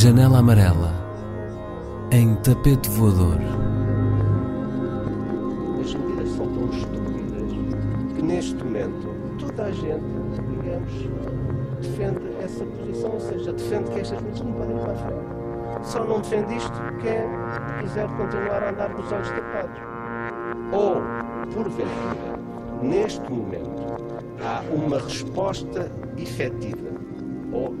Janela Amarela em tapete voador. As medidas são tão estúpidas que neste momento toda a gente, digamos, defende essa posição, ou seja, defende que estas medidas não podem ir para a frente. Só não defende isto quem quiser continuar a andar com os olhos tapados. Ou, porventura, neste momento, há uma resposta efetiva, ou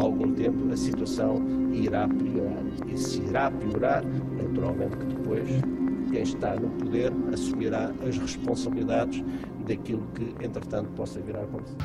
algum tempo a situação irá piorar. E se irá piorar, naturalmente que depois quem está no poder assumirá as responsabilidades daquilo que, entretanto, possa vir a acontecer.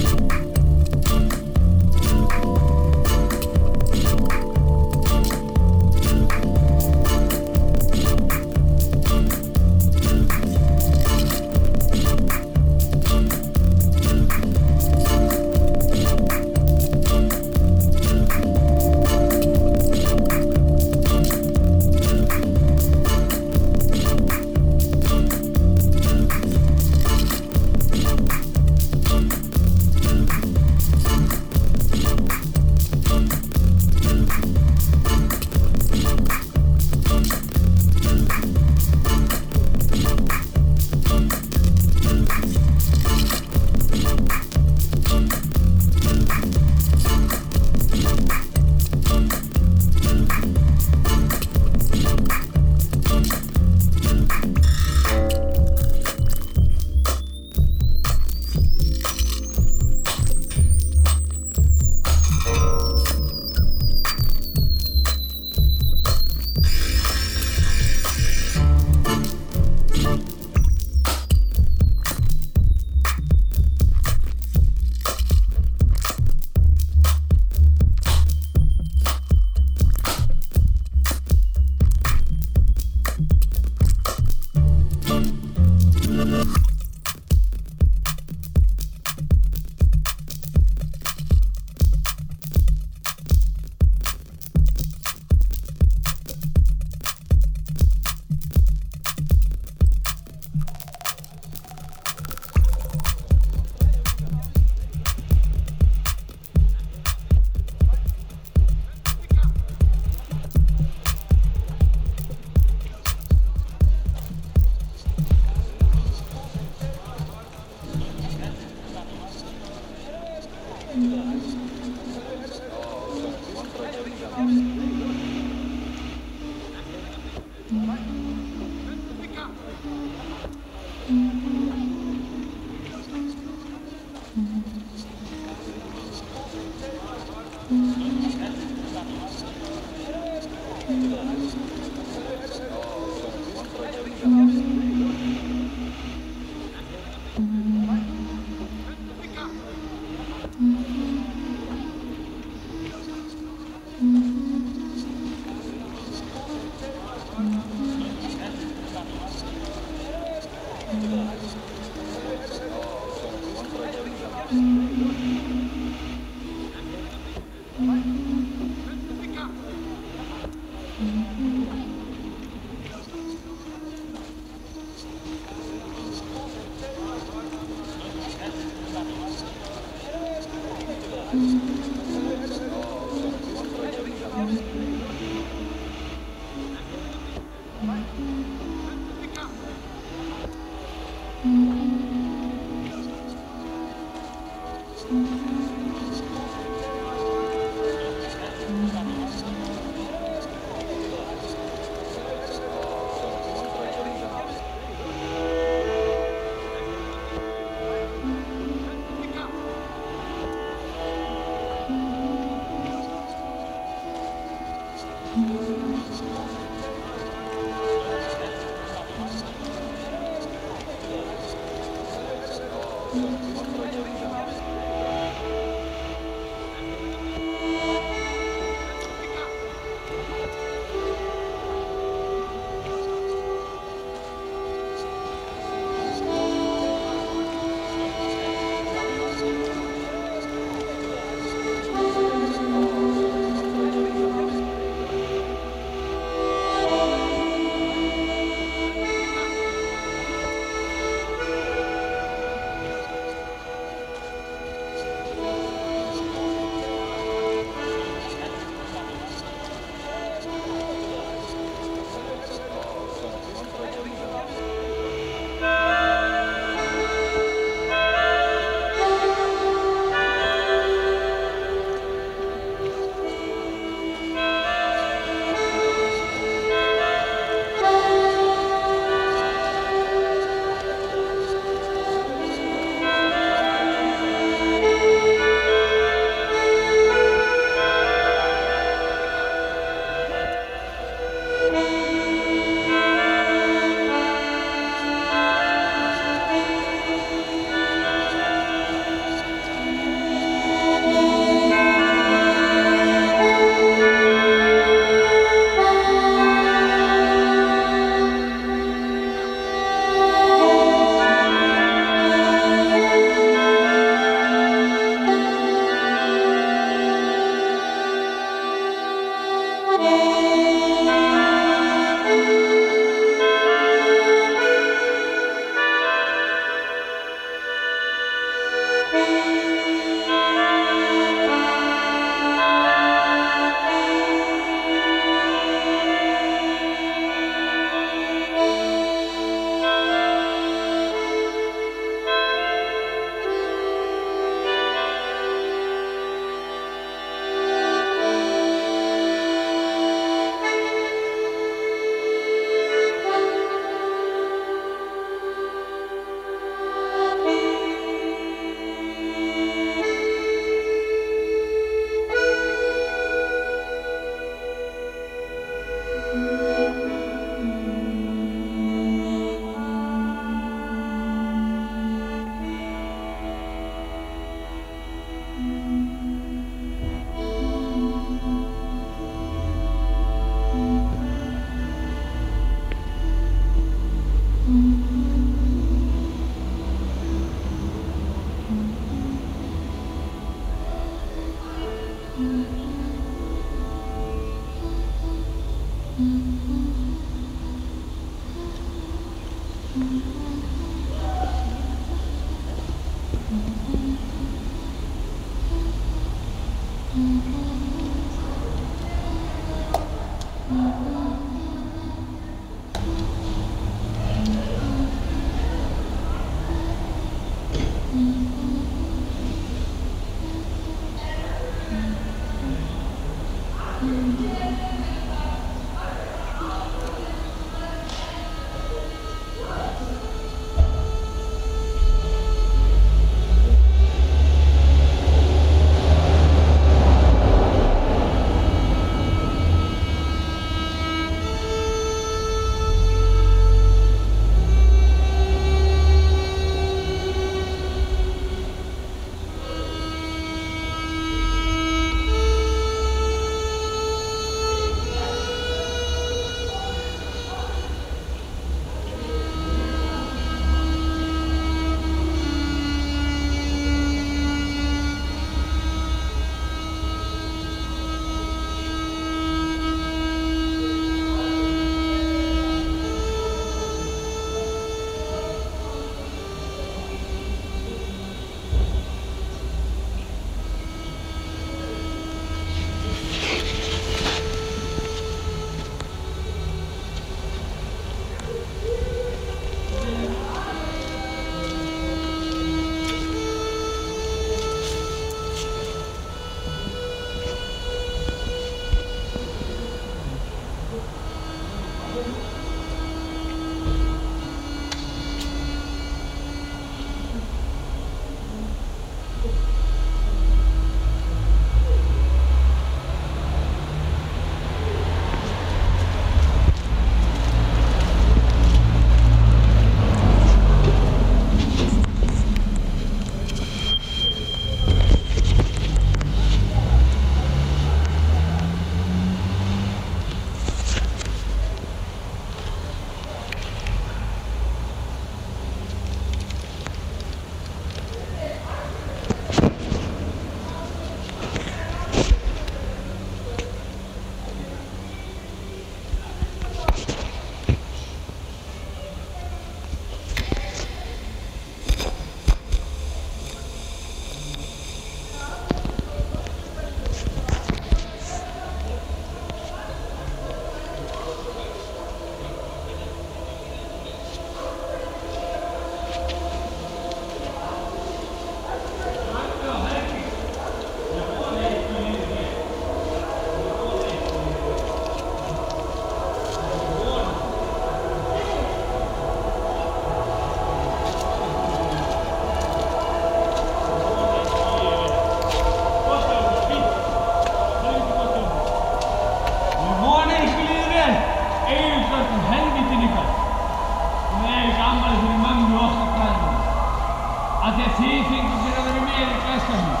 Við fengum sér að vera meira í glæskarnum.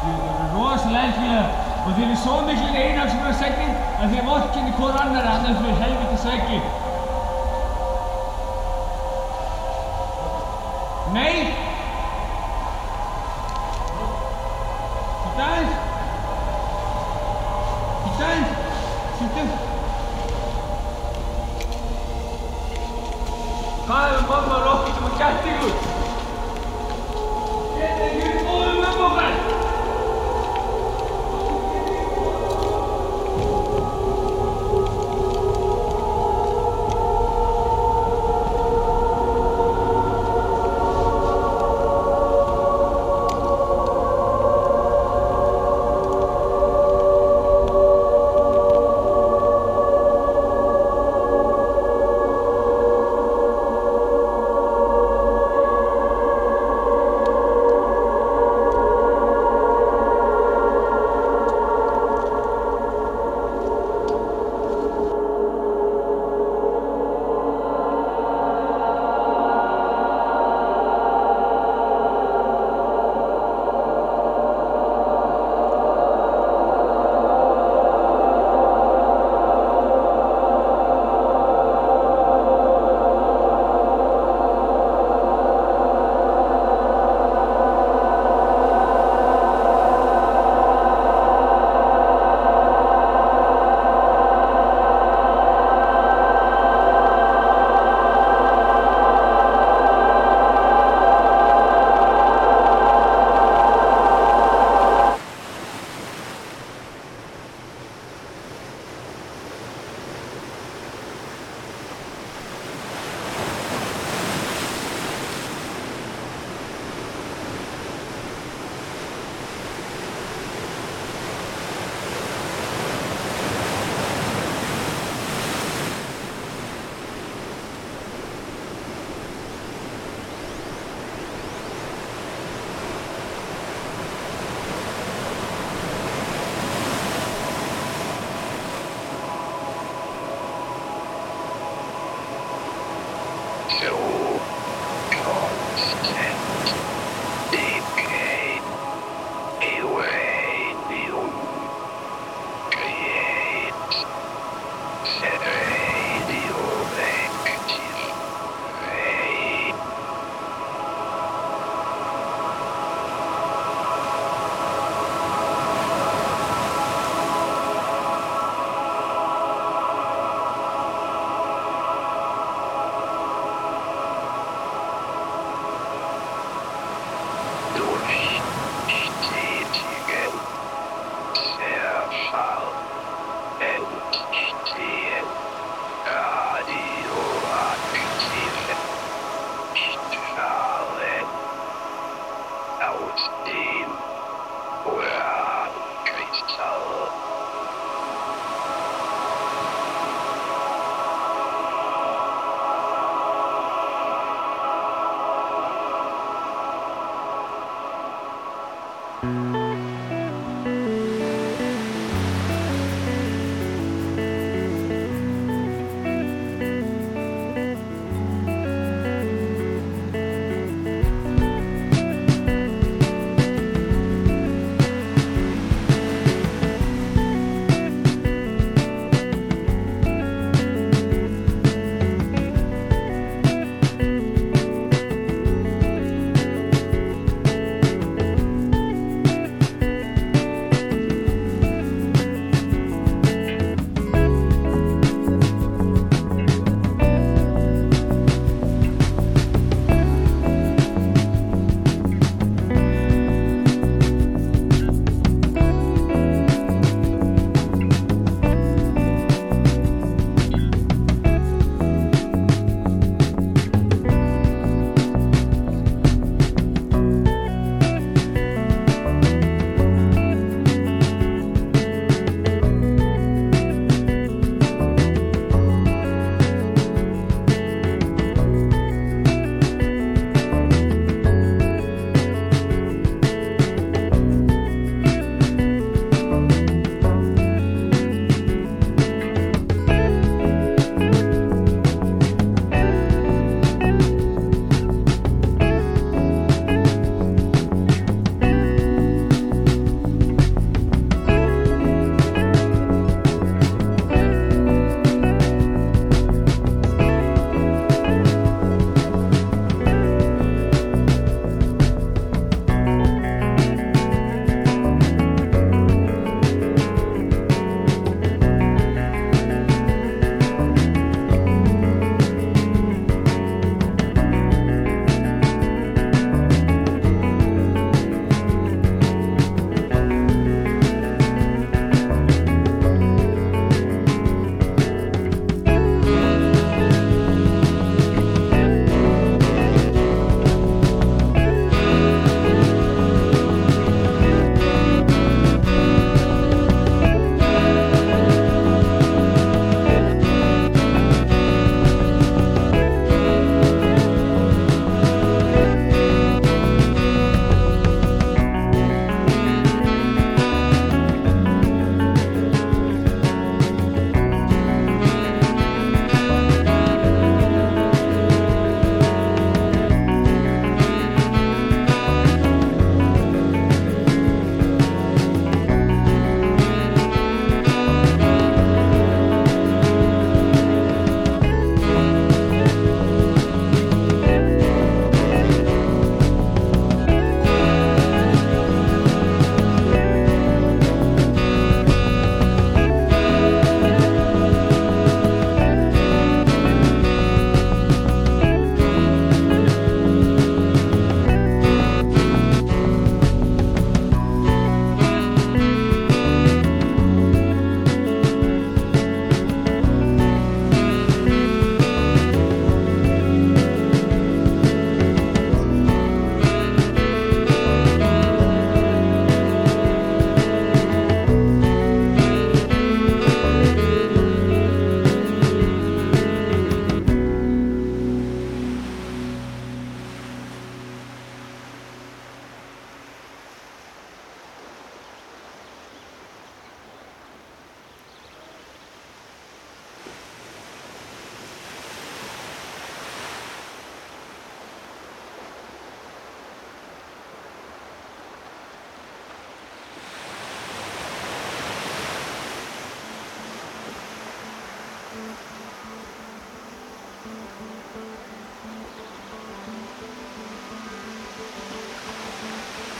Þið eru rosalega elfíða og þið eru svo miklur einhagsmur að segja að þið vorkinni hvort annar annar fyrir helvita segli. Nei!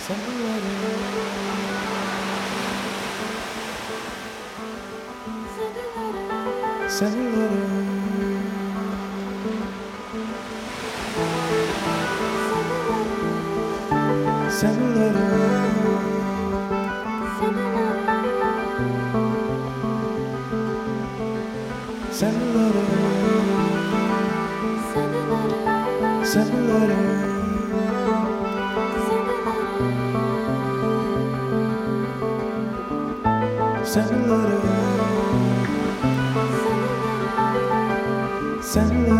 Send a letter. Send a letter. Send a letter. Send a letter. Send a letter. Senlere. Senlere.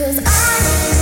Cause I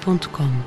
Janelamarela.blogspot.com.